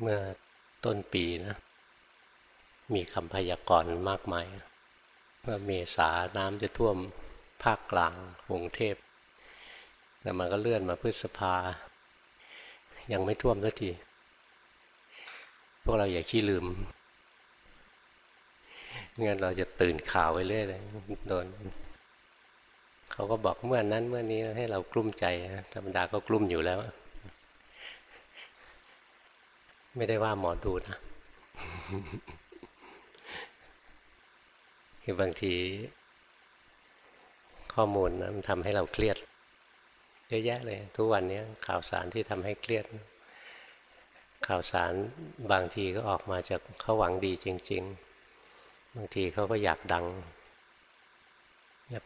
เมื่อต้นปีนะ มีคำพยากรณ์มากมายว่าเมษาน้ำจะท่วมภาคกลางกรุงเทพแต่มันก็เลื่อนมาพฤษภา ยังไม่ท่วมสักที พวกเราอย่าขี้ลืมงั้นเราจะตื่นข่าวไปเรื่อยเลยโดนเขาก็บอกเมื่อนนั้นเมื่อนี้ให้เรากลุ้มใจธรรมดาก็กลุ้มอยู่แล้ว ไม่ได้ว่าหมอดูนะคือบางที ข้อมูลนะมันทำให้เราเครียดเยอะแยะเลย ทุกวันนี้ข่าวสารที่ทำให้เครียด ข่าวสารบางทีก็ออกมาจากเขาหวังดีจริง ๆ บางทีเขาก็อยากดัง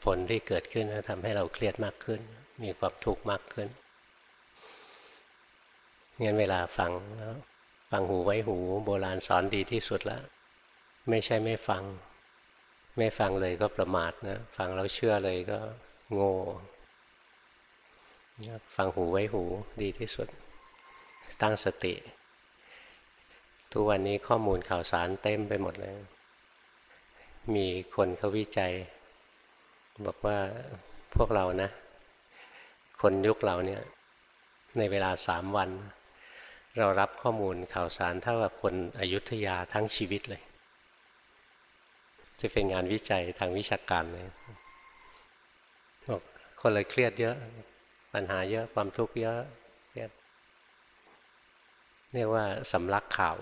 ผลที่เกิดขึ้นทำให้เราเครียดมากขึ้น มีความทุกข์มากขึ้นงั้นเวลาฟังแล้ว ฟังหูไว้หู โบราณสอนดีที่สุดแล้ว ไม่ใช่ไม่ฟัง ไม่ฟังเลยก็ประมาทนะ ฟังแล้วเชื่อเลยก็โง่ฟังหูไว้หูดีที่สุด ตั้งสติ ทุกวันนี้ข้อมูลข่าวสารเต็มไปหมดเลย มีคนเขาวิจัย บอกว่าพวกเรานะ คนยุคเราเนี่ย ในเวลาสามวัน เรารับข้อมูลข่าวสารเท่ากับคนอยุธยาทั้งชีวิตเลย จะเป็นงานวิจัยทางวิชาการเลยบอกคนเลยเครียดเยอะ ปัญหาเยอะความทุกข์เยอะเรียกว่าสำลักข่าว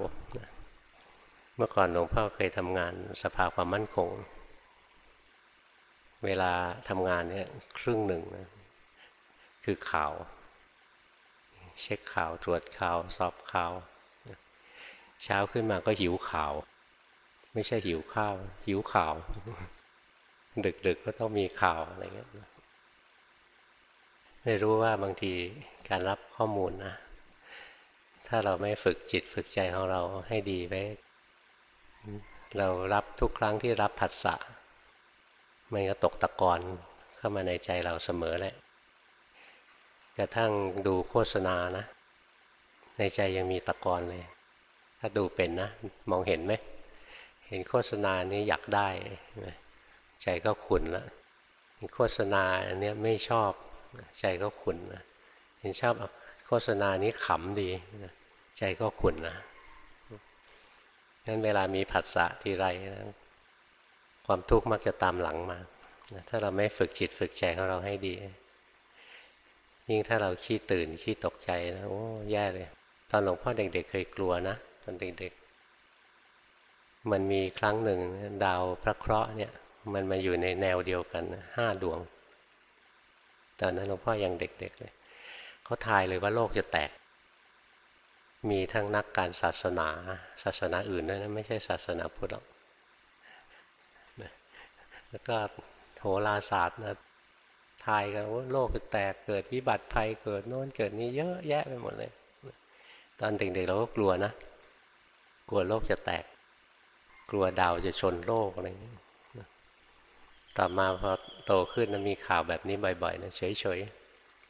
เมื่อก่อนหลวงพ่อเคยทำงานสภาความมั่นคง เวลาทำงานเนี่ยครึ่งหนึ่งนะคือข่าว เช็คข่าวตรวจข่าวสอบข่าวเช้าขึ้นมาก็หิวข่าว ไม่ใช่หิวข้าว หิวข่าว ดึกๆกก็ต้องมีข่าวอะไรเงี้ยได้รู้ว่าบางทีการรับข้อมูลนะถ้าเราไม่ฝึกจิตฝึกใจของเราให้ดีไว้เรารับทุกครั้งที่รับผัสสะมันก็ตกตะกอนเข้ามาในใจเราเสมอแหละ กระทั่งดูโฆษณานะ ในใจยังมีตะกอนเลย ถ้าดูเป็นนะ มองเห็นไหม เห็นโฆษณานี้อยากได้ ใจก็ขุนล้วโฆษณาอันนี้ไม่ชอบ ใจก็ขุนนะเห็นชอบโฆษณานี้ขำดี ใจก็ขุนนะงั้นเวลามีผัสสะทีไรนะความทุกข์มักจะตามหลังมา ถ้าเราไม่ฝึกจิตฝึกใจของเราให้ดี ยิ่งถ้าเราขี้ตื่นขี้ตกใจนะโอ้แย่เลย ตอนหลวงพ่อเด็กๆเเคยกลัวนะตอนเด็กๆ มันมีครั้งหนึ่งดาวพระเคราะห์เนี่ย มันมาอยู่ในแนวเดียวกันห้าดวง ตอนนั้นหลวงพ่อยังเด็กๆเลยเขาทายเลยว่าโลกจะแตก มีทั้งนักการศาสนา ศาสนาอื่นด้วยนะไม่ใช่ศาสนาพุทธหรอกแล้วก็โหราศาสตร์นะ ทายกันว่าโลกจะแตกเกิดวิบัติภัยเกิดโน้นเกิดนี้เยอะแยะไปหมดเลย ตอนเด็กๆเราก็กลัวนะ กลัวโลกจะแตก กลัวดาวจะชนโลกอะไรนี้ต่อมาพอโตขึ้นนะมีข่าวแบบนี้บ่อยๆนะเฉย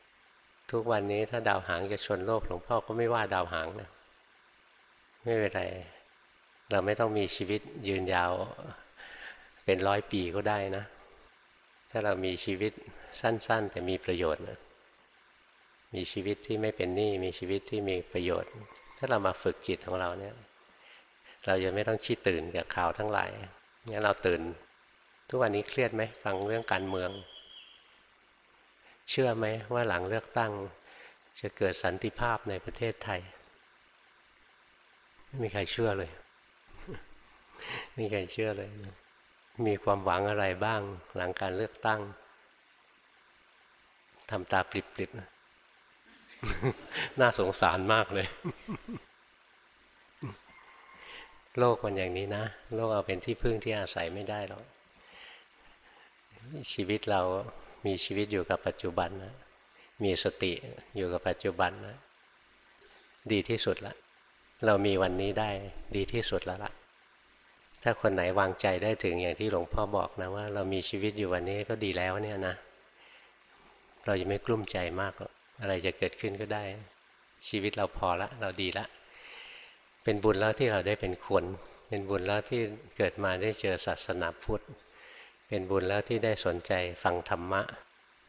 ๆทุกวันนี้ถ้าดาวหางจะชนโลกหลวงพ่อก็ไม่ว่าดาวหางนะไม่เป็นไรเราไม่ต้องมีชีวิตยืนยาวเป็นร้อยปีก็ได้นะ ถ้าเรามีชีวิต สั้น ๆ แต่มีประโยชน์นะมีชีวิตที่ไม่เป็นหนี้มีชีวิตที่มีประโยชน์ ถ้าเรามาฝึกจิตของเราเนี่ย เราจะไม่ต้องชี้ตื่นกับข่าวทั้งหลายงั้นเราตื่น ทุกวันนี้เครียดไหมฟังเรื่องการเมือง เชื่อไหมว่าหลังเลือกตั้ง จะเกิดสันติภาพในประเทศไทย ไม่มีใครเชื่อเลยไม่มีใครเชื่อเลย มีความหวังอะไรบ้างหลังการเลือกตั้ง ทำตาปริบๆน่าสงสารมากเลย โลกมันอย่างนี้นะ โลกเอาเป็นที่พึ่งที่อาศัยไม่ได้หรอก ชีวิตเรามีชีวิตอยู่กับปัจจุบันนะ มีสติอยู่กับปัจจุบันนะ ดีที่สุดละ เรามีวันนี้ได้ดีที่สุดแล้วล่ะถ้าคนไหนวางใจได้ถึงอย่างที่หลวงพ่อบอกนะว่าเรามีชีวิตอยู่วันนี้ก็ดีแล้วเนี่ยนะ เราจะไม่กลุ้มใจมากหรอกอะไรจะเกิดขึ้นก็ได้ ชีวิตเราพอละ เราดีละ เป็นบุญแล้วที่เราได้เป็นคน เป็นบุญแล้วที่เกิดมาได้เจอศาสนาพุทธ เป็นบุญแล้วที่ได้สนใจฟังธรรมะ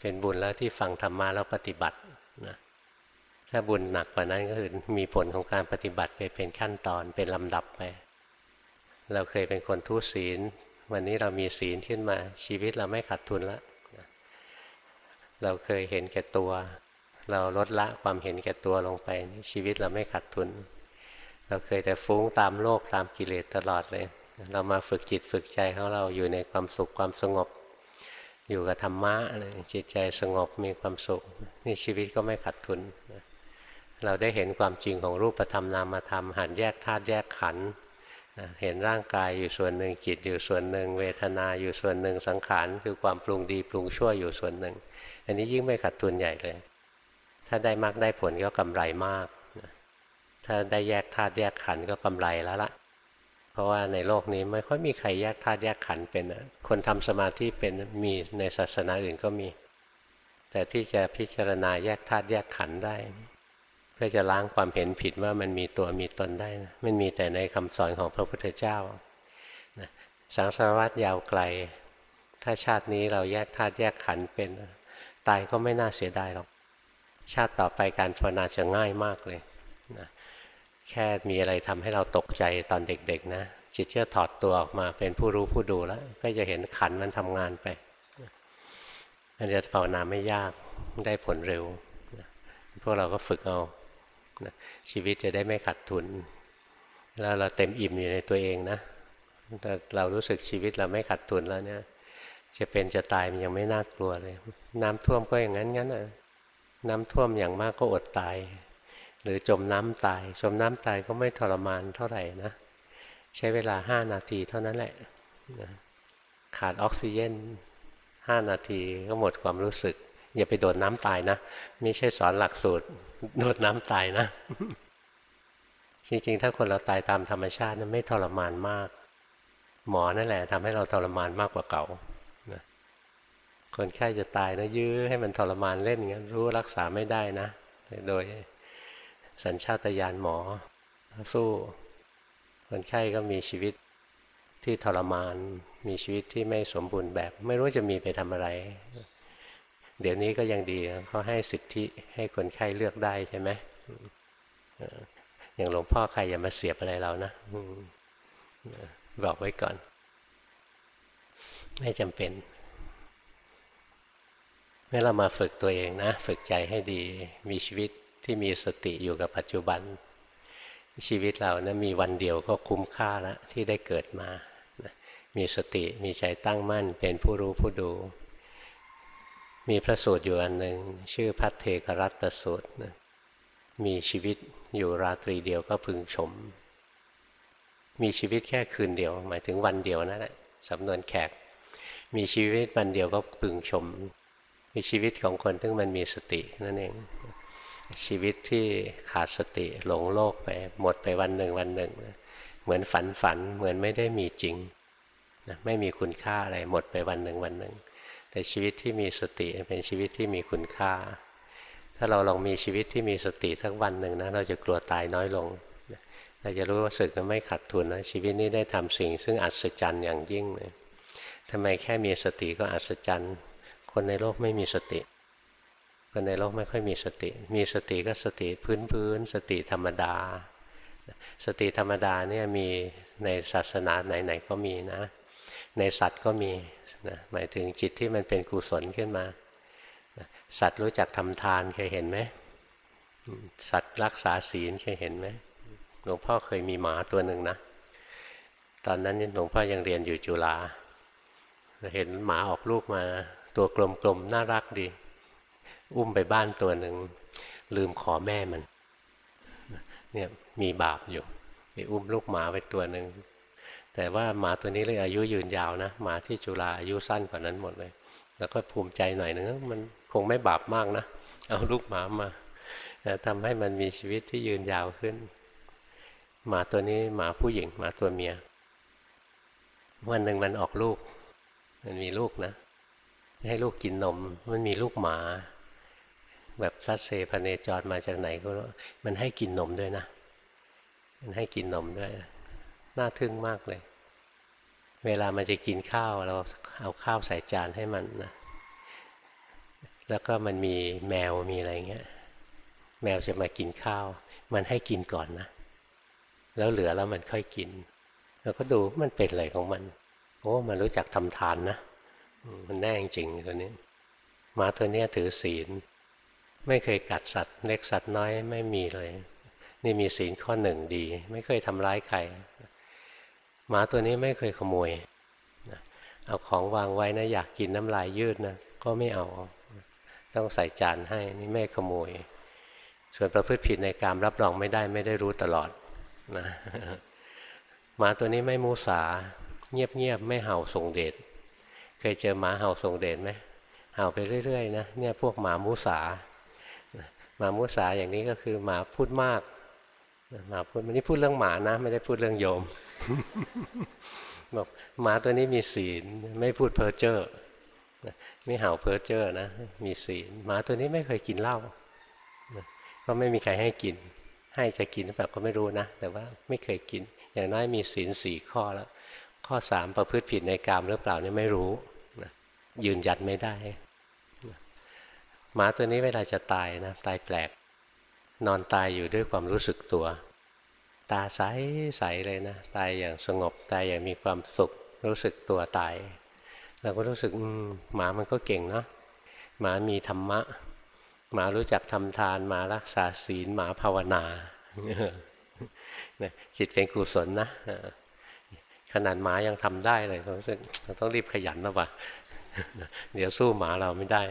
เป็นบุญแล้วที่ฟังธรรมะแล้วปฏิบัตินะถ้าบุญหนักกว่านั้นก็คือมีผลของการปฏิบัติไปเป็นขั้นตอนเป็นลำดับไป เราเคยเป็นคนทุศีล วันนี้เรามีศีลขึ้นมาชีวิตเราไม่ขาดทุนแล้ว เราเคยเห็นแก่ตัว เราลดละความเห็นแก่ตัวลงไป ชีวิตเราไม่ขาดทุน เราเคยแต่ฟุ้งตามโลกตามกิเลสตลอดเลย เรามาฝึกจิตฝึกใจของเราอยู่ในความสุขความสงบ อยู่กับธรรมะจิตใจสงบมีความสุขนี่ชีวิตก็ไม่ขาดทุน เราได้เห็นความจริงของรูปธรรมนามธรรมหันแยกธาตุแยกขันธ์เห็นร่างกายอยู่ส่วนหนึ่งจิตอยู่ส่วนหนึ่ง เวทนาอยู่ส่วนหนึ่งสังขารคือความปรุงดีปรุงชั่วอยู่ส่วนหนึ่ง อันนี้ยิ่งไม่ขาดทุนใหญ่เลย ถ้าได้มากได้ผลก็กำไรมาก ถ้าได้แยกธาตุแยกขันธ์ก็กำไรแล้วละเพราะว่าในโลกนี้ไม่ค่อยมีใครแยกธาตุแยกขันธ์เป็นคนทำสมาธิเป็นมีในศาสนาอื่นก็มี แต่ที่จะพิจารณาแยกธาตุแยกขันธ์ได้เพื่อจะล้างความเห็นผิดว่ามันมีตัวมีตนได้นะมันมีแต่ในคำสอนของพระพุทธเจ้าสังสารวัตยาวไกล ถ้าชาตินี้เราแยกธาตุแยกขันธ์เป็น ตายก็ไม่น่าเสียดายหรอก ชาติต่อไปการภาวนาจะง่ายมากเลยนะแค่มีอะไรทำให้เราตกใจตอนเด็กๆนะจิตจะถอดตัวออกมาเป็นผู้รู้ผู้ดูแล้ว ก็จะเห็นขันมันทำงานไปมันจะภาวนาไม่ยากได้ผลเร็วพวกเราก็ฝึกเอาชีวิตจะได้ไม่ขัดทุน แล้วเราเต็มอิ่มอยู่ในตัวเองนะเรารู้สึกชีวิตเราไม่ขัดทุนแล้วเนี่ย จะเป็นจะตายมันยังไม่น่ากลัวเลย น้ำท่วมก็อย่างนั้นงั้นอะน้ำท่วมอย่างมากก็อดตาย หรือจมน้ำตาย จมน้ำตายก็ไม่ทรมานเท่าไหร่นะ ใช้เวลาห้านาทีเท่านั้นแหละ ขาดออกซิเจนห้านาทีก็หมดความรู้สึก อย่าไปโดดน้ำตายนะ ไม่ใช่สอนหลักสูตร โดดน้ำตายนะ จริงๆ ถ้าคนเราตายตามธรรมชาตินั้นไม่ทรมานมาก หมอนั่นแหละทำให้เราทรมานมากกว่าเก่า คนไข้จะตายนะยื้อให้มันทรมานเล่นงั้นรู้รักษาไม่ได้นะ โดยสัญชาตญาณหมอ สู้ คนไข้ก็มีชีวิตที่ทรมาน มีชีวิตที่ไม่สมบูรณ์แบบ ไม่รู้จะมีไปทำอะไร เดี๋ยวนี้ก็ยังดีเขาให้สิทธิให้คนไข้เลือกได้ใช่ไหมอย่างหลวงพ่อใครอย่ามาเสียบอะไรเรานะบอกไว้ก่อน ไม่จำเป็น เมื่อเรามาฝึกตัวเองนะ ฝึกใจให้ดีมีชีวิตที่มีสติอยู่กับปัจจุบัน ชีวิตเรานะมีวันเดียวก็คุ้มค่าแล้วที่ได้เกิดมานะมีสติมีใจตั้งมั่นเป็นผู้รู้ผู้ดู มีพระสูตรอยู่อันหนึ่งชื่อพัทเทกรัตสูตรนะมีชีวิตอยู่ราตรีเดียวก็พึงชม มีชีวิตแค่คืนเดียว หมายถึงวันเดียวนั่นแหละสำนวนแขก มีชีวิตวันเดียวก็พึงชม มีชีวิตของคนที่มันมีสตินั่นเอง ชีวิตที่ขาดสติหลงโลกไป หมดไปวันหนึ่งวันหนึ่ง เหมือนฝันฝันเหมือนไม่ได้มีจริงนะไม่มีคุณค่าอะไรหมดไปวันหนึ่งวันหนึ่ง แต่ชีวิตที่มีสติเป็นชีวิตที่มีคุณค่า ถ้าเราลองมีชีวิตที่มีสติทั้งวันหนึ่งนะเราจะกลัวตายน้อยลงเราจะรู้ว่าสึกไม่ขาดทุนนะชีวิตนี้ได้ทำสิ่ง ซึ่งอัศจรรย์อย่างยิ่งเลยทำไมแค่มีสติก็อัศจรรย์ คนในโลกไม่มีสติ คนในโลกไม่ค่อยมีสติ มีสติก็สติพื้นพื้น สติธรรมดา สติธรรมดาเนี่ยมีในศาสนาไหนๆก็มีนะ ในสัตว์ก็มีนะหมายถึงจิตที่มันเป็นกุศลขึ้นมาสัตว์รู้จักทำทานเคยเห็นไหมสัตว์รักษาศีลเคยเห็นไหมหลวงพ่อเคยมีหมาตัวหนึ่งนะ ตอนนั้นหลวงพ่อยังเรียนอยู่จุฬาเห็นหมาออกลูกมา ตัวกลมๆน่ารักดี อุ้มไปบ้านตัวหนึ่งลืมขอแม่มันเนี่ยมีบาปอยู่ไปอุ้มลูกหมาไปตัวหนึ่งแต่ว่าหมาตัวนี้เลยอายุยืนยาวนะหมาที่จุฬาอายุสั้นกว่านั้นหมดเลย แล้วก็ภูมิใจหน่อยนึงมันคงไม่บาปมากนะเอาลูกหมามาทำให้มันมีชีวิตที่ยืนยาวขึ้น หมาตัวนี้หมาผู้หญิงหมาตัวเมีย วันหนึ่งมันออกลูก มันมีลูกนะ ให้ลูกกินนม มันมีลูกหมา แบบซัดเซพเนจรมาจากไหนก็มันให้กินนมด้วยนะ มันให้กินนมด้วย น่าทึ่งมากเลย เวลามันจะกินข้าวเราเอาข้าวใส่จานให้มันนะแล้วก็มันมีแมวมีอะไรเงี้ย แมวจะมากินข้าว มันให้กินก่อนนะ แล้วเหลือแล้วมันค่อยกิน แล้วก็ดูมันเป็นอะไรของมัน โอ้ มันรู้จักทำทานนะ มันแน่จริงตัวนี้หมาตัวนี้ถือศีล ไม่เคยกัดสัตว์ เล็กสัตว์น้อยไม่มีเลย นี่มีศีลข้อหนึ่งดี ไม่เคยทำร้ายใครหมาตัวนี้ไม่เคยขโมยเอาของวางไว้นะอยากกินน้ำลายยืดนะก็ไม่เอา ต้องใส่จานให้นี่ไม่ขโมย ส่วนประพฤติผิดในการรับรองไม่ได้ไม่ได้รู้ตลอดนะหมาตัวนี้ไม่มูสา เงียบๆไม่เห่าส่งเดช เคยเจอหมาเห่าส่งเดชไหมเห่าไปเรื่อยๆนะเนี่ยพวกหมามูสาหมามูสาอย่างนี้ก็คือหมาพูดมากหมาพูดมันนี่พูดเรื่องหมานะ ไม่ได้พูดเรื่องโยมบอกหมาตัวนี้มีศีลไม่พูดเพ้อเจ้อไม่เห่าเพ้อเจ้อนะ มีศีลหมาตัวนี้ไม่เคยกินเหล้าก็ไม่มีใครให้กิน ให้จะกินหรือเปล่าก็ไม่รู้นะ แต่ว่าไม่เคยกิน อย่างน้อยมีศีลสี่ข้อแล้ว ข้อสามประพฤติผิดในกามหรือเปล่านี่ไม่รู้ ยืนยันไม่ได้ หมาตัวนี้เวลาจะตายนะตายแปลก นอนตายอยู่ด้วยความรู้สึกตัว ตาใสใสเลยนะ ตายอย่างสงบตายอย่างมีความสุข รู้สึกตัวตายเราก็รู้สึกหมามันก็เก่งเนาะหมามีธรรมะ หมารู้จักทำทานหมารักษาศีลหมาภาวนาจิตเป็นกุศลนะขนาดหมายังทำได้เลยรู้สึกต้องรีบขยันนะวะ เดี๋ยวสู้หมาเราไม่ได้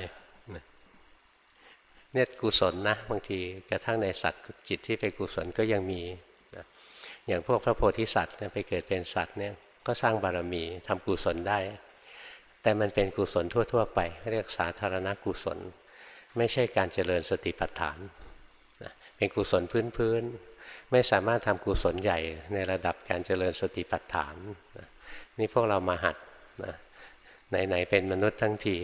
เนี่ยกุศลนะบางทีกระทั่งในสัตว์จิตที่เป็นกุศลก็ยังมีนะอย่างพวกพระโพธิสัตว์ไปเกิดเป็นสัตว์เนี่ยก็สร้างบารมีทำกุศลได้ แต่มันเป็นกุศลทั่ว ๆ ไป เรียกสาธารณกุศล ไม่ใช่การเจริญสติปัฏฐานเป็นกุศลพื้นๆไม่สามารถทำกุศลใหญ่ในระดับการเจริญสติปัฏฐานนี่พวกเรามาหัดนะ ไหนๆเป็นมนุษย์ทั้งที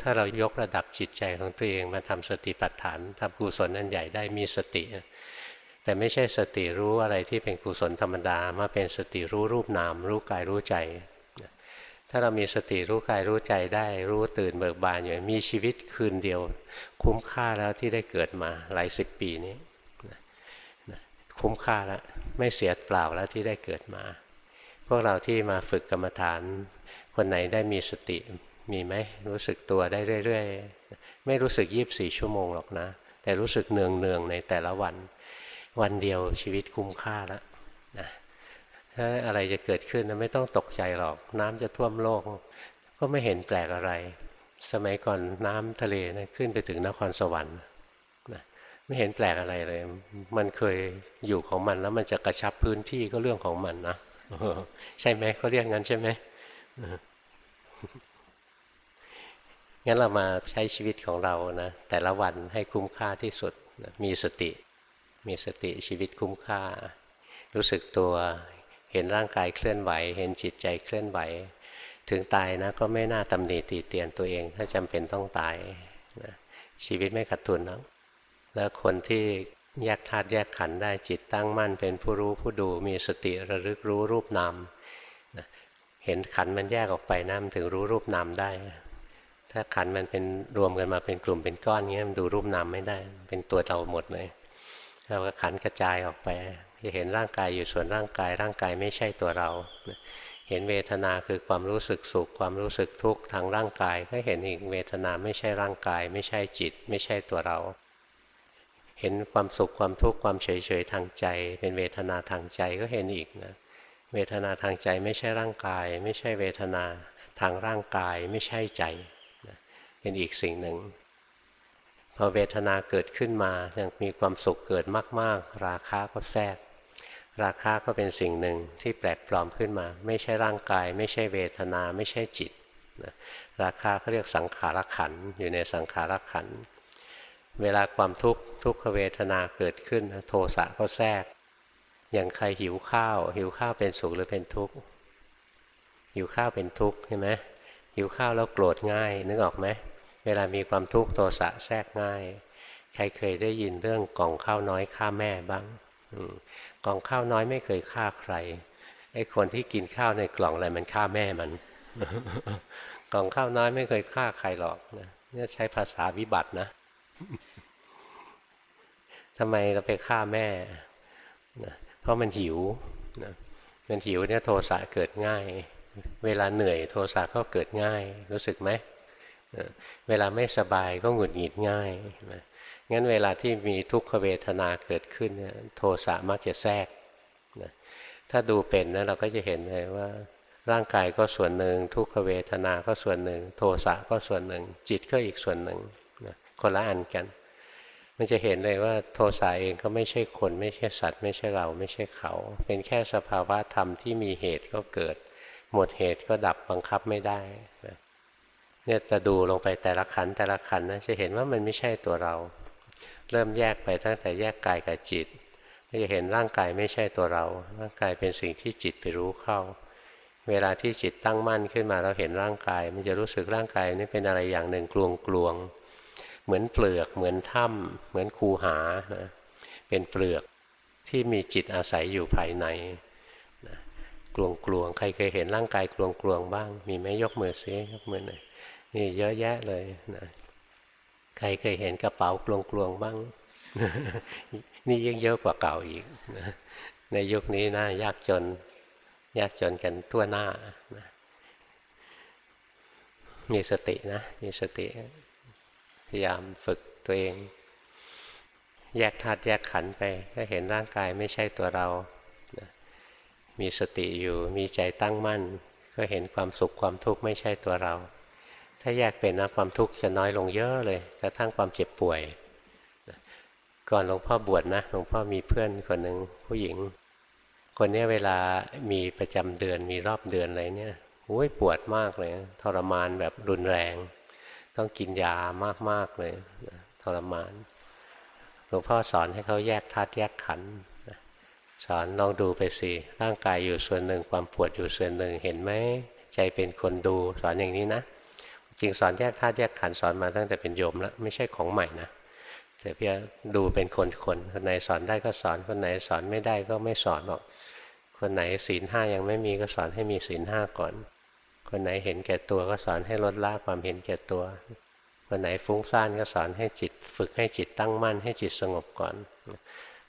ถ้าเรายกระดับจิตใจของตัวเองมาทำสติปัฏฐานทำกุศลอันใหญ่ได้มีสติ แต่ไม่ใช่สติรู้อะไรที่เป็นกุศลธรรมดามาเป็นสติรู้รูปนาม รู้กายรู้ใจ ถ้าเรามีสติรู้กายรู้ใจได้ รู้ตื่นเบิกบานอยู่มีชีวิตคืนเดียว คุ้มค่าแล้วที่ได้เกิดมาหลายสิบปีนี้คุ้มค่าแล้วไม่เสียเปล่าแล้วที่ได้เกิดมา พวกเราที่มาฝึกกรรมฐาน คนไหนได้มีสติมีไหมรู้สึกตัวได้เรื่อยๆ ไม่รู้สึกยีบสี่ชั่วโมงหรอกนะ แต่รู้สึกเนืองเนืองในแต่ละวัน วันเดียวชีวิตคุ้มค่าแล้วนะถ้าอะไรจะเกิดขึ้นนะไม่ต้องตกใจหรอก น้ำจะท่วมโลก ก็ไม่เห็นแปลกอะไร สมัยก่อนน้ำทะเลนะขึ้นไปถึงนครสวรรค์นะไม่เห็นแปลกอะไรเลย มันเคยอยู่ของมันแล้วมันจะกระชับพื้นที่ก็เรื่องของมันนะใช่ไหมเขาเรียกงั้นใช่ไหม งั้นเรามาใช้ชีวิตของเรานะแต่ละวันให้คุ้มค่าที่สุดมีสติ มีสติชีวิตคุ้มค่า รู้สึกตัวเห็นร่างกายเคลื่อนไหว เห็นจิตใจเคลื่อนไหว ถึงตายนะก็ไม่น่าตำหนิตีเตียนตัวเอง ถ้าจำเป็นต้องตายนะชีวิตไม่ขาดทุนนะแล้วคนที่แยกธาตุแยกขันได้จิตตั้งมั่นเป็นผู้รู้ผู้ดูมีสติระลึกรู้รูปนาม เห็นขันมันแยกออกไปนะมันถึงรู้รูปนามได้ ถ้าขันมันเป็นรวมกันมาเป็นกลุ่มเป็นก้อนเงี้ยมันดูรูปนามไม่ได้ เป็นตัวเราหมดเลยเราก็ขันกระจายออกไป จะเห็นร่างกายอยู่ส่วนร่างกาย ร่างกายไม่ใช่ตัวเรา เห็นเวทนาคือความรู้สึกสุข ความรู้สึกทุกข์ทางร่างกาย ก็เห็นอีกเวทนาไม่ใช่ร่างกาย ไม่ใช่จิต ไม่ใช่ตัวเรา เห็นความสุขความทุกข์ความเฉยเฉยทางใจ เป็นเวทนาทางใจก็เห็นอีกนะ เวทนาทางใจไม่ใช่ร่างกาย ไม่ใช่เวทนาทางร่างกายไม่ใช่ใจเป็นอีกสิ่งหนึ่ง พอเวทนาเกิดขึ้นมายังมีความสุขเกิดมาก ๆ ราคาก็แทรก ราคะก็เป็นสิ่งหนึ่งที่แปลกปลอมขึ้นมา ไม่ใช่ร่างกาย ไม่ใช่เวทนาไม่ใช่จิตนะราคาเขาเรียกสังขารขันอยู่ในสังขารขัน เวลาความทุกข์ทุกขเวทนาเกิดขึ้นโทสะก็แทรก อย่างใครหิวข้าว หิวข้าวเป็นสุขหรือเป็นทุกข์หิวข้าวเป็นทุกข์ใช่ไหมหิวข้าวแล้วโกรธง่าย นึกออกไหมเวลามีความทุกข์โทสะแทรกง่าย ใครเคยได้ยินเรื่องกล่องข้าวน้อยฆ่าแม่บ้างกล่องข้าวน้อยไม่เคยฆ่าใครไอ้คนที่กินข้าวในกล่องอะไรมันฆ่าแม่มัน กล่องข้าวน้อยไม่เคยฆ่าใครหรอกนะนี่ใช้ภาษาวิบัตินะทำไมเราไปฆ่าแม่นะ ราะมันหิวนะมันหิวเนี่ยโทสะเกิดง่าย เวลาเหนื่อยโทสะก็เกิดง่าย รู้สึกไหมนะเวลาไม่สบายก็หงุดหงิดง่ายนะงั้นเวลาที่มีทุกขเวทนาเกิดขึ้นเนี่ยโทสะมักจะแทรกนะถ้าดูเป็นนะเราก็จะเห็นเลยว่า ร่างกายก็ส่วนหนึ่ง ทุกขเวทนาก็ส่วนหนึ่ง โทสะก็ส่วนหนึ่ง จิตก็อีกส่วนหนึ่งนะคนละอันกัน มันจะเห็นเลยว่าโทสะเองก็ไม่ใช่คนไม่ใช่สัตว์ ไม่ใช่เราไม่ใช่เขา เป็นแค่สภาวะธรรมที่มีเหตุก็เกิด หมดเหตุก็ดับบังคับไม่ได้นะเนี่ยจะดูลงไปแต่ละขันแต่ละขันนะจะเห็นว่ามันไม่ใช่ตัวเรา เริ่มแยกไปตั้งแต่แยกกายกับจิตก็จะเห็นร่างกายไม่ใช่ตัวเรา ร่างกายเป็นสิ่งที่จิตไปรู้เข้า เวลาที่จิตตั้งมั่นขึ้นมาเราเห็นร่างกาย มันจะรู้สึกร่างกายนี่เป็นอะไรอย่างหนึ่งกลวงกลวง เหมือนเปลือก เหมือนถ้ำเหมือนคูหานะเป็นเปลือกที่มีจิตอาศัยอยู่ภายในนะกลวงกลวงใครเคยเห็นร่างกายกลวงกลวงบ้าง มีไหมยกมือซิยกมือหน่อยนี่เยอะแยะเลยนะใครเคยเห็นกระเป๋ากลวงๆบ้าง นี่ยิ่งเยอะกว่าเก่าอีกนะในยุคนี้นะยากจนยากจนกันทั่วหน้านะมีสตินะ มีสติ พยายามฝึกตัวเอง แยกธาตุแยกขันไป ก็เห็นร่างกายไม่ใช่ตัวเรานะมีสติอยู่มีใจตั้งมั่น ก็เห็นความสุขความทุกข์ไม่ใช่ตัวเรา ถ้าแยกเป็นนะความทุกข์จะน้อยลงเยอะเลยกระทั่งความเจ็บป่วยก่อนหลวงพ่อบวชนะหลวงพ่อมีเพื่อนคนหนึ่งผู้หญิง คนนี้เวลามีประจำเดือนมีรอบเดือนอะไรเนี่ยโอ้ยปวดมากเลย ทรมานแบบรุนแรง ต้องกินยามาก ๆ เลยทรมานหลวงพ่อสอนให้เขาแยกธาตุแยกขันธ์สอนลองดูไปสิร่างกายอยู่ส่วนหนึ่งความปวดอยู่ส่วนหนึ่งเห็นไหมใจเป็นคนดูสอนอย่างนี้นะ จริงสอนแยกธาตุแยกขันธ์สอนมาตั้งแต่เป็นโยมแล้วไม่ใช่ของใหม่นะแต่เพียงดูเป็นคนคนคนไหนสอนได้ก็สอนคนไหนสอนไม่ได้ก็ไม่สอนหรอก คนไหนศีลห้ายังไม่มีก็สอนให้มีศีลห้าก่อน คนไหนเห็นแก่ตัวก็สอนให้ลดละความเห็นแก่ตัว คนไหนฟุ้งซ่านก็สอนให้จิต ฝึกให้จิตตั้งมั่น ให้จิตสงบก่อน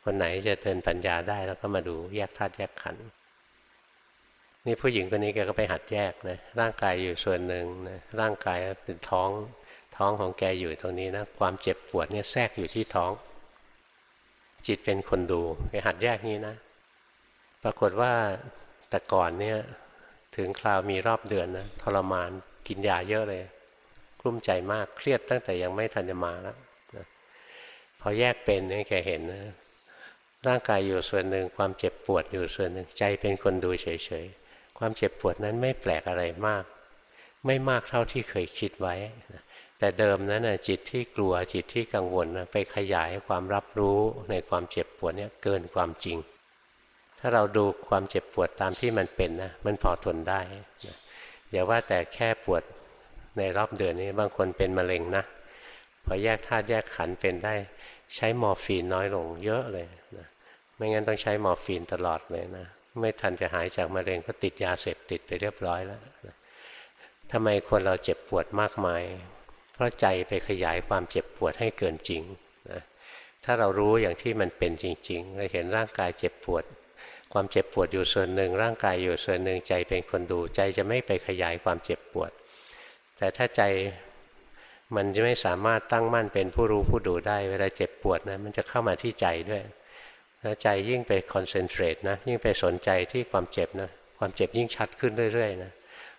คนไหนจะเตือนปัญญาได้แล้วก็มาดูแยกธาตุแยกขันธ์นี่ผู้หญิงคนนี้แกก็ไปหัดแยกนะร่างกายอยู่ส่วนหนึ่งนะร่างกายเป็นท้องท้องของแกอยู่ตรงนี้นะความเจ็บปวดเนี่ยแทรกอยู่ที่ท้อง จิตเป็นคนดูไปหัดแยกนี้นะ ปรากฏว่าแต่ก่อนเนี่ย ถึงคราวมีรอบเดือนนะทรมานกินยาเยอะเลย กลุ้มใจมากเครียดตั้งแต่ยังไม่ทันจะมาแล้วนะพอแยกเป็นเนี่ยแกเห็นนะร่างกายอยู่ส่วนหนึ่งความเจ็บปวดอยู่ส่วนหนึ่งใจเป็นคนดูเฉยๆความเจ็บปวดนั้นไม่แปลกอะไรมาก ไม่มากเท่าที่เคยคิดไว้ แต่เดิมนั้นจิตที่กลัวจิตที่กังวลไปขยายความรับรู้ในความเจ็บปวดเนี่ยเกินความจริง ถ้าเราดูความเจ็บปวดตามที่มันเป็นนะมันพอทนได้นะอย่าว่าแต่แค่ปวดในรอบเดือนนี้บางคนเป็นมะเร็งนะพอแยกธาตุแยกขันธ์เป็นได้ ใช้มอร์ฟีนน้อยลงเยอะเลยนะไม่งั้นต้องใช้มอร์ฟีนตลอดเลยนะไม่ทันจะหายจากมะเร็งก็ติดยาเสพติดไปเรียบร้อยแล้วทำไมคนเราเจ็บปวดมากมาย เพราะใจไปขยายความเจ็บปวดให้เกินจริงนะถ้าเรารู้อย่างที่มันเป็นจริงๆเราเห็นร่างกายเจ็บปวด ความเจ็บปวดอยู่ส่วนหนึ่ง ร่างกายอยู่ส่วนหนึ่งใจเป็นคนดูใจจะไม่ไปขยายความเจ็บปวด แต่ถ้าใจมันจะไม่สามารถตั้งมั่นเป็นผู้รู้ผู้ดูได้ เวลาเจ็บปวดนะมันจะเข้ามาที่ใจด้วยแล้วใจยิ่งไปคอนเซนเทรตนะยิ่งไปสนใจที่ความเจ็บนะความเจ็บยิ่งชัดขึ้นเรื่อยๆนะ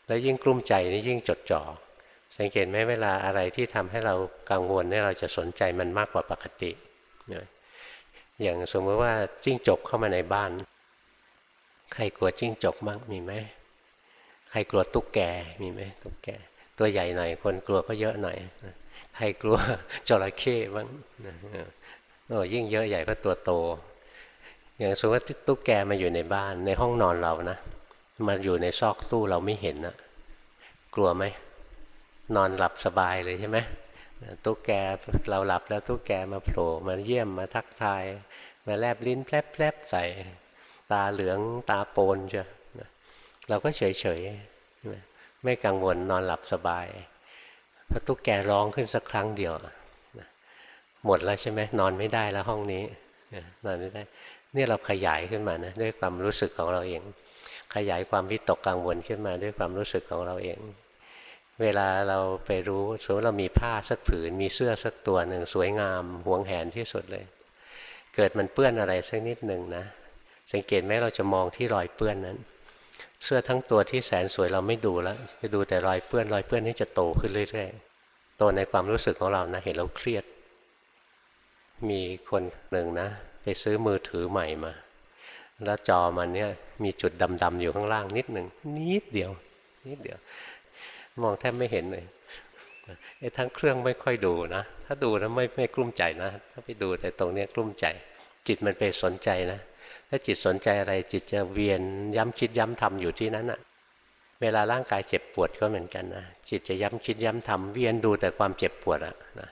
แล้วยิ่งกลุ้มใจนี่ยิ่งจดจ่อสังเกตไหมเวลาอะไรที่ทำให้เรากังวลเนี่ยเราจะสนใจมันมากกว่าปกติ อย่างสมมติว่าจิ้งจกเข้ามาในบ้าน ใครกลัวจิ้งจกบ้างมีไหมใครกลัวตุ๊กแกมีไหมตุ๊กแก ตัวใหญ่หน่อยคนกลัวก็เยอะหน่อยใครกลัวจระเข้บ้างโอ้ยิ่งเยอะใหญ่ก็ตัวโต อย่างสมมติตุ๊กแกมาอยู่ในบ้านในห้องนอนเรานะมันอยู่ในซอกตู้เราไม่เห็นนะกลัวไหมนอนหลับสบายเลยใช่ไหมตุ๊กแกเราหลับแล้วตุ๊กแกมาโผล่มาเยี่ยมมาทักทาย มาแลบลิ้นแผลบๆใส่ ตาเหลืองตาโปนเชียวเราก็เฉยๆไม่กังวลนอนหลับสบายพอตุ๊กแกร้องขึ้นสักครั้งเดียวหมดแล้วใช่ไหมนอนไม่ได้แล้วห้องนี้นอนไม่ได้นี่เราขยายขึ้นมานะด้วยความรู้สึกของเราเอง ขยายความวิตกกังวลขึ้นมาด้วยความรู้สึกของเราเอง เวลาเราไปรู้สมมติเรามีผ้าสักผืน มีเสื้อสักตัวหนึ่งสวยงามหวงแหนที่สุดเลย เกิดมันเปื้อนอะไรสักนิดหนึ่งนะ สังเกตไหมเราจะมองที่รอยเปื้อนนั้น เสื้อทั้งตัวที่แสนสวยเราไม่ดูแล้วจะดูแต่รอยเปื้อนรอยเปื้อนนี่จะโตขึ้นเรื่อยๆโตในความรู้สึกของเรานะ เห็นเราเครียด มีคนหนึ่งนะ ไปซื้อมือถือใหม่มา แล้วจอมันเนี่ยมีจุดดำๆอยู่ข้างล่างนิดหนึ่งนิดเดียว นิดเดียว มองแทบไม่เห็นเลยไอ้ทั้งเครื่องไม่ค่อยดูนะ ถ้าดูแล้วไม่ไม่กลุ้มใจนะ ถ้าไปดูแต่ตรงเนี้ยกลุ้มใจ จิตมันไปสนใจนะ ถ้าจิตสนใจอะไรจิตจะเวียนย้ำคิดย้ำทำอยู่ที่นั้นอะเวลาร่างกายเจ็บปวดก็เหมือนกันนะจิตจะย้ำคิดย้ำทำเวียนดูแต่ความเจ็บปวดอะนะ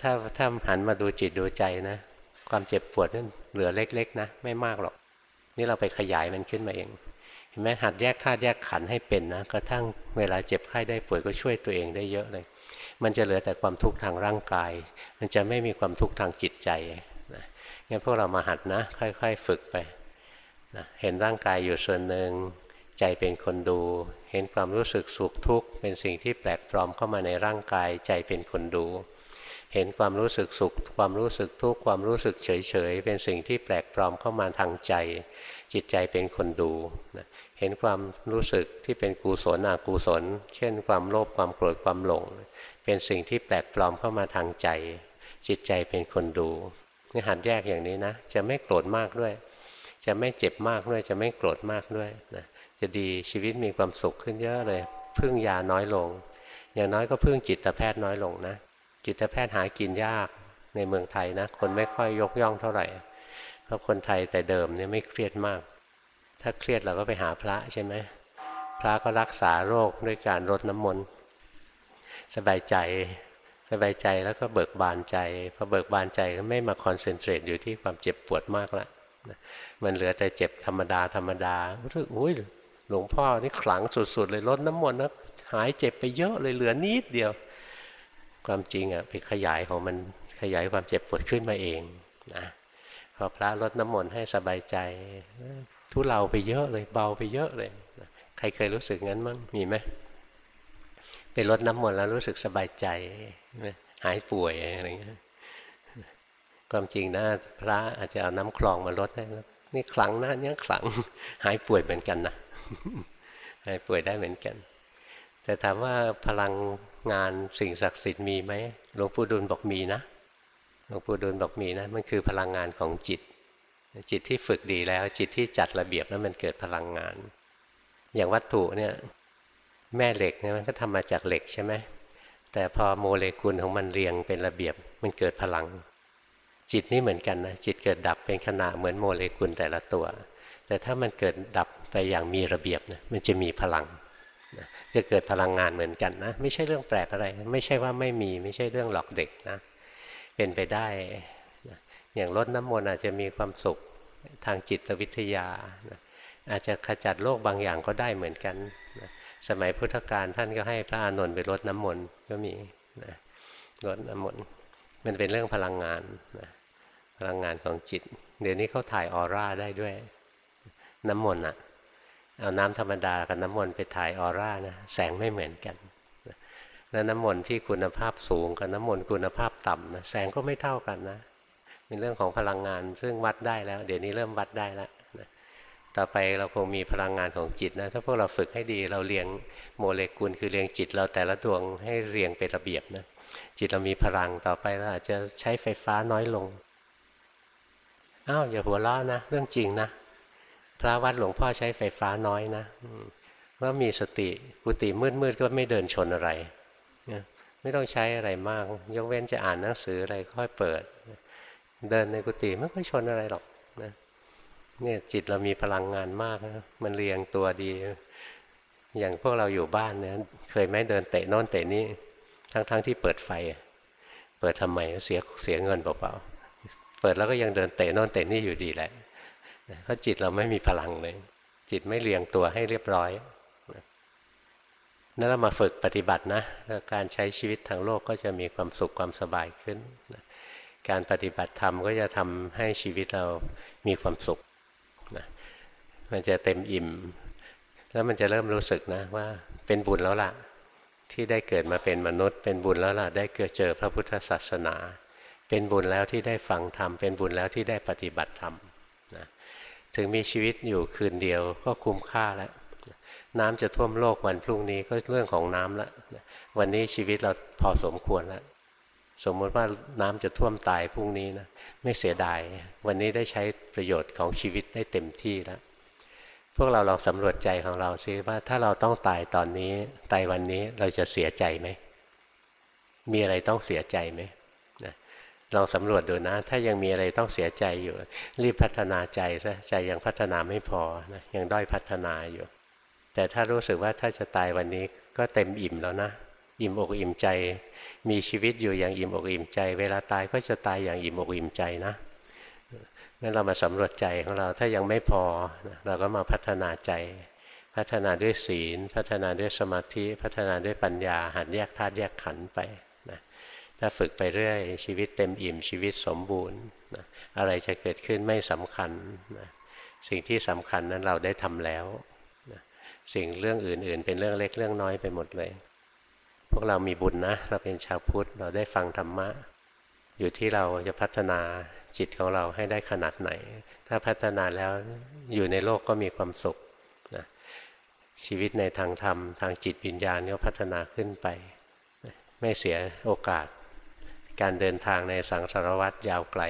ถ้าถ้าหันมาดูจิตดูใจนะ ความเจ็บปวดนั่นเหลือเล็ก ๆ นะ ไม่มากหรอก นี่เราไปขยายมันขึ้นมาเองเห็นไหมหัดแยกธาตุแยกขันให้เป็นนะกระทั่งเวลาเจ็บไข้ได้ป่วยก็ช่วยตัวเองได้เยอะเลย มันจะเหลือแต่ความทุกข์ทางร่างกาย มันจะไม่มีความทุกข์ทางจิตใจ งั้นพวกเรามาหัดนะ ค่อย ๆ ฝึกไปนะเห็นร่างกายอยู่ส่วนหนึ่งใจเป็นคนดู เห็นความรู้สึกสุขทุกข์เป็นสิ่งที่แปลกปลอมเข้ามาในร่างกายใจเป็นคนดู เห็นความรู้สึกสุข ความรู้สึกทุกข์ความรู้สึกเฉยเฉยเป็นสิ่งที่แปลกปลอมเข้ามาทางใจ จิตใจเป็นคนดูนะเห็นความรู้สึกที่เป็นกุศลอกุศล เช่น ความโลภความโกรธความหลง เป็นสิ่งที่แปลกปลอมเข้ามาทางใจ จิตใจเป็นคนดู หัดแยกอย่างนี้นะ จะไม่โกรธมากด้วย จะไม่เจ็บมากด้วย จะไม่โกรธมากด้วยนะจะดีชีวิตมีความสุขขึ้นเยอะเลย พึ่งยาน้อยลง อย่างน้อยก็พึ่งจิตแพทย์น้อยลงนะ จิตแพทย์หากินยากในเมืองไทยนะ คนไม่ค่อยยกย่องเท่าไหร่ เพราะคนไทยแต่เดิมเนี่ยไม่เครียดมาก ถ้าเครียดเราก็ไปหาพระใช่ไหมพระก็รักษาโรคด้วยการรดน้ำมนต์สบายใจ สบายใจแล้วก็เบิกบานใจพอเบิกบานใจก็ไม่มาคอนเซนเทรตอยู่ที่ความเจ็บปวดมากละมันเหลือแต่เจ็บธรรมดาธรรมดาอุ้ยหลวงพ่อนี่ขลังสุดๆเลยลดน้ำมนต์นะหายเจ็บไปเยอะเลยเหลือนิดเดียว ความจริงอะไปขยายของมันขยายความเจ็บปวดขึ้นมาเองนะพอพระลดน้ำมนต์ให้สบายใจ ทุเลาไปเยอะเลยเบาไปเยอะเลย ใครเคยรู้สึกงั้นมั้งมีไหม ไปลดน้ำมนต์แล้วรู้สึกสบายใจหายป่วยอะไรเงี้ยความจริงนะพระอาจจะเอาน้ำคลองมาลดได้นี่คลังนะเนี่ยคลังหายป่วยเหมือนกันนะหายป่วยได้เหมือนกัน แต่ถามว่าพลังงานสิ่งศักดิ์สิทธิ์มีไหมหลวงปู่ดูลบอกมีนะหลวงปู่ดูลบอกมีนะมันคือพลังงานของจิต จิตที่ฝึกดีแล้วจิตที่จัดระเบียบแล้วมันเกิดพลังงาน อย่างวัตถุเนี่ย แม่เหล็กเนี่ยมันก็ทำมาจากเหล็กใช่ไหมแต่พอโมเลกุลของมันเรียงเป็นระเบียบมันเกิดพลัง จิตนี่เหมือนกันนะจิตเกิดดับเป็นขณะเหมือนโมเลกุลแต่ละตัว แต่ถ้ามันเกิดดับไปอย่างมีระเบียบนะมันจะมีพลังจะเกิดพลังงานเหมือนกันนะไม่ใช่เรื่องแปลกอะไร ไม่ใช่ว่าไม่มีไม่ใช่เรื่องหลอกเด็กนะเป็นไปได้ อย่างลดน้ำมนต์อาจจะมีความสุขทางจิตวิทยา อาจจะขจัดโรคบางอย่างก็ได้เหมือนกัน สมัยพุทธกาลท่านก็ให้พระอานนท์ไปลดน้ำมนต์ก็มีลดน้ำมนต์มันเป็นเรื่องพลังงานพลังงานของจิต เดี๋ยวนี้เขาถ่ายออร่าได้ด้วย น้ำมนต์อะเอาน้ำธรรมดากับน้ำมนต์ไปถ่ายออร่านะแสงไม่เหมือนกันแล้วน้ำมนต์ที่คุณภาพสูงกับน้ำมนต์คุณภาพต่ำนะแสงก็ไม่เท่ากันนะเป็นเรื่องของพลังงานซึ่งวัดได้แล้ว เดี๋ยวนี้เริ่มวัดได้แล้ว ต่อไปเราคงมีพลังงานของจิตนะถ้าพวกเราฝึกให้ดีเราเรียงโมเลกุลคือเรียงจิตเราแต่ละดวงให้เรียงเป็นระเบียบนะจิตเรามีพลังต่อไปเราอาจจะใช้ไฟฟ้าน้อยลงอ้าวอย่าหัวล้อนะเรื่องจริงนะพระวัดหลวงพ่อใช้ไฟฟ้าน้อยนะว่ามีสติกุฏิมืดๆก็ไม่เดินชนอะไรไม่ต้องใช้อะไรมาก ยกเว้นจะอ่านหนังสืออะไรค่อยเปิด เดินในกุฏิไม่ค่อยชนอะไรหรอกนะ เนี่ยจิตเรามีพลังงานมากนะมันเรียงตัวดี อย่างพวกเราอยู่บ้านเนี่ยเคยไหมเดินเตะโน่นเตะนี่ทั้งๆทที่เปิดไฟ เปิดทำไมเสียเสียเงินเปล่าๆเปิดแล้วก็ยังเดินเตะโน่นเตะนี่อยู่ดีแหละเพราะจิตเราไม่มีพลังเลย จิตไม่เรียงตัวให้เรียบร้อยนั่นเรามาฝึกปฏิบัตินะการใช้ชีวิตทางโลกก็จะมีความสุขความสบายขึ้น การปฏิบัติธรรมก็จะทำให้ชีวิตเรามีความสุข มันจะเต็มอิ่ม แล้วมันจะเริ่มรู้สึกนะว่าเป็นบุญแล้วล่ะ ที่ได้เกิดมาเป็นมนุษย์ เป็นบุญแล้วล่ะ ได้เกิดเจอพระพุทธศาสนา เป็นบุญแล้วที่ได้ฟังธรรมเป็นบุญแล้วที่ได้ปฏิบัติธรรมนะถึงมีชีวิตอยู่คืนเดียวก็คุ้มค่าแล้วน้ำจะท่วมโลกวันพรุ่งนี้ก็เรื่องของน้ำละวันนี้ชีวิตเราพอสมควรแล้วสมมติว่าน้ำจะท่วมตายพรุ่งนี้นะไม่เสียดาย วันนี้ได้ใช้ประโยชน์ของชีวิตได้เต็มที่แล้ว พวกเราลองสำรวจใจของเราซิว่าถ้าเราต้องตายตอนนี้ตายวันนี้เราจะเสียใจไหม มีอะไรต้องเสียใจไหมนะลองสำรวจดูนะ ถ้ายังมีอะไรต้องเสียใจอยู่ รีบพัฒนาใจซะใจยังพัฒนาไม่พอนะยังด้อยพัฒนาอยู่ แต่ถ้ารู้สึกว่าถ้าจะตายวันนี้ก็เต็มอิ่มแล้วนะอิ่มอกอิ่มใจ มีชีวิตอยู่อย่างอิ่มอกอิ่มใจ เวลาตายก็จะตายอย่างอิ่มอกอิ่มใจนะ งั้นเรามาสำรวจใจของเราถ้ายังไม่พอเราก็มาพัฒนาใจ พัฒนาด้วยศีล พัฒนาด้วยสมาธิ พัฒนาด้วยปัญญา หัดแยกธาตุแยกขันธ์ไปนะถ้าฝึกไปเรื่อยชีวิตเต็มอิ่มชีวิตสมบูรณ์นะอะไรจะเกิดขึ้นไม่สำคัญนะสิ่งที่สำคัญนั้นเราได้ทำแล้วสิ่งเรื่องอื่น ๆ เป็นเรื่องเล็กเรื่องน้อยไปหมดเลย พวกเรามีบุญนะ เราเป็นชาวพุทธเราได้ฟังธรรมะ อยู่ที่เราจะพัฒนาจิตของเราให้ได้ขนาดไหน ถ้าพัฒนาแล้วอยู่ในโลกก็มีความสุขนะชีวิตในทางธรรม ทางจิตปัญญาก็พัฒนาขึ้นไป ไม่เสียโอกาส การเดินทางในสังสารวัตรยาวไกล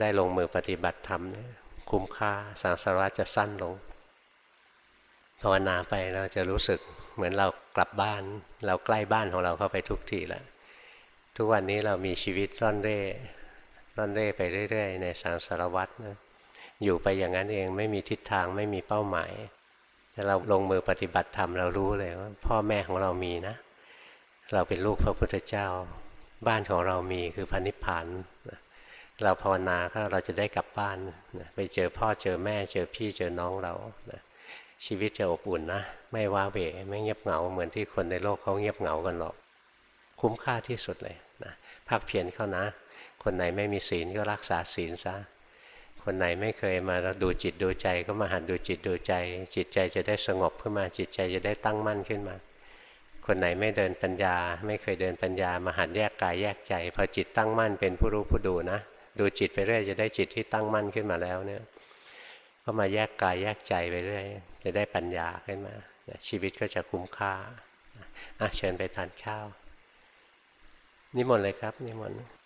ได้ลงมือปฏิบัติธรรมคุ้มค่าสังสารวัตรจะสั้นลงภาวนาไปเราจะรู้สึกเหมือนเรากลับบ้าน เราใกล้บ้านของเราเข้าไปทุกทีแล้ว ทุกวันนี้เรามีชีวิตร่อนเร่ร่อนเร่ไปเรื่อย ๆ ในสังสารวัตรนะอยู่ไปอย่างนั้นเองไม่มีทิศทางไม่มีเป้าหมายแต่เราลงมือปฏิบัติธรรมเรารู้เลยว่า พ่อแม่ของเรามีนะ เราเป็นลูกพระพุทธเจ้า บ้านของเรามีคือพันิพพานเราภาวนาก็เราจะได้กลับบ้านไปเจอพ่อเจอแม่ เจอพี่เจอน้องเราชีวิตจะอบอุ่นนะไม่ว้าเหวไม่เงียบเหงาเหมือนที่คนในโลกเขาเงียบเหงากันหรอก คุ้มค่าที่สุดเลย ภาคเพียรเข้านะ คนไหนไม่มีศีลก็รักษาศีลซะคนไหนไม่เคยมาดูจิตดูใจก็มาหัดดูจิตดูใจ จิตใจจะได้สงบขึ้นมา จิตใจจะได้ตั้งมั่นขึ้นมา คนไหนไม่เดินปัญญา ไม่เคยเดินปัญญา มาหัดแยกกายแยกใจพอจิตตั้งมั่นเป็นผู้รู้ผู้ดูนะ ดูจิตไปเรื่อยจะได้จิตที่ตั้งมั่นขึ้นมาแล้วเนี่ยก็มาแยกกายแยกใจไปเรื่อยจะได้ปัญญาขึ้นมา ชีวิตก็จะคุ้มค่าเชิญไปทานข้าว นิมนต์เลยครับนิมนต์